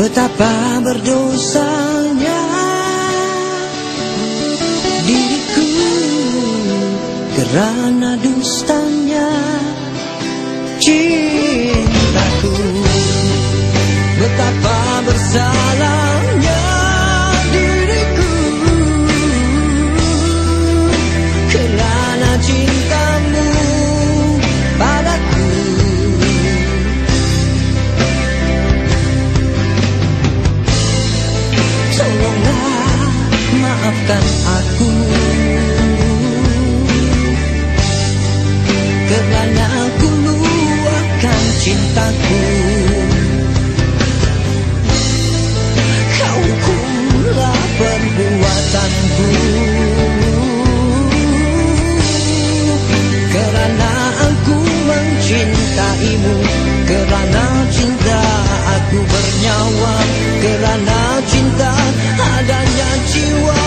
Betapa berdosanya diriku Kerana dustanya cintaku. Betapa bersalah nyawa. Kerana cinta adanya jiwa.